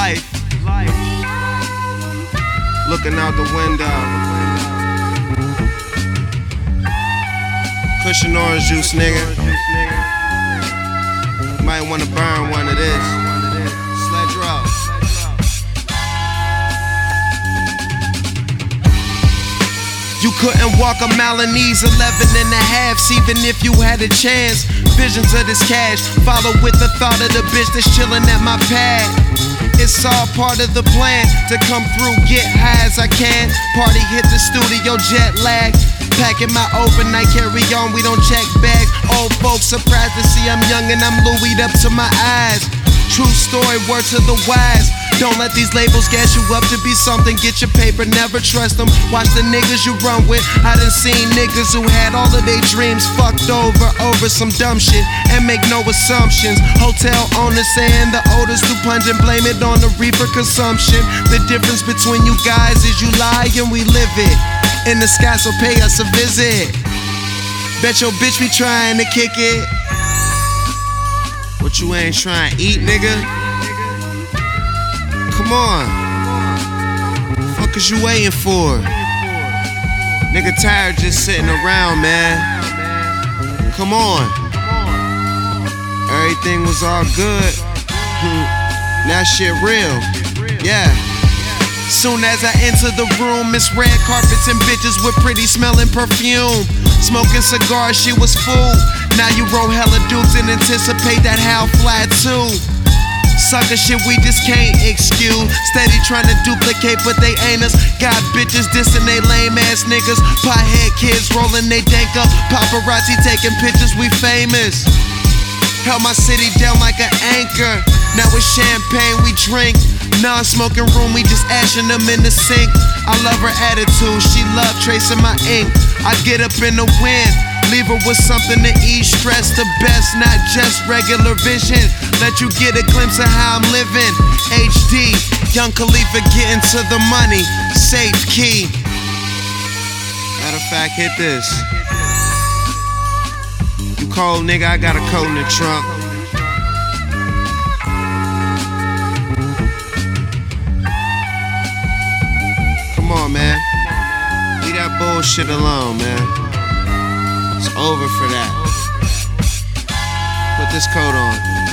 Life. Looking out the window. Kush and Orange Juice, nigga. Might wanna burn one of this. You couldn't walk a mile in these 11 and a halfs, even if you had a chance. Visions of this cash, follow with the thought of the bitch that's chilling at my pad. It's all part of the plan to come through, get high as I can. Party hit the studio, jet lag. Packing my overnight carry on, we don't check bags. Old folks surprised to see I'm young and I'm Louis up to my eyes. True story, word to the wise. Don't let these labels gas you up to be something. Get your paper, never trust them. Watch the niggas you run with. I done seen niggas who had all of their dreams fucked over over some dumb shit and make no assumptions. Hotel owners saying the odor's too pungent, blame it on the reefer consumption. The difference between you guys is you lie and we live it. In the sky, so pay us a visit. Bet your bitch be trying to kick it. What you ain't trying to eat, nigga? Come on. Fuck is you waiting for? Nigga tired just sitting around, man. Come on. Everything was all good. Hmm. Now shit real. Yeah. Soon as I enter the room, it's red carpets and bitches with pretty smelling perfume. Smoking cigars, she was full. Now you roll hella dukes and anticipate that how fly too. Sucker shit we just can't excuse. Steady trying to duplicate, but they ain't us. Got bitches dissing they lame ass niggas. Pothead kids rolling they dank up. Paparazzi taking pictures, we famous. Held my city down like an anchor. Now it's champagne we drink. Non smoking room, we just ashing them in the sink. I love her attitude, she love tracing my ink. I get up in the wind, leave her with something to ease stress. The best, not just regular vision. Let you get a glimpse of how I'm living. HD, Young Khalifa getting to the money. Safe key. Matter of fact, hit this. You cold nigga, I got a coat in the trunk. Come on, man. Leave that bullshit alone, man. Over for that. Put this coat on.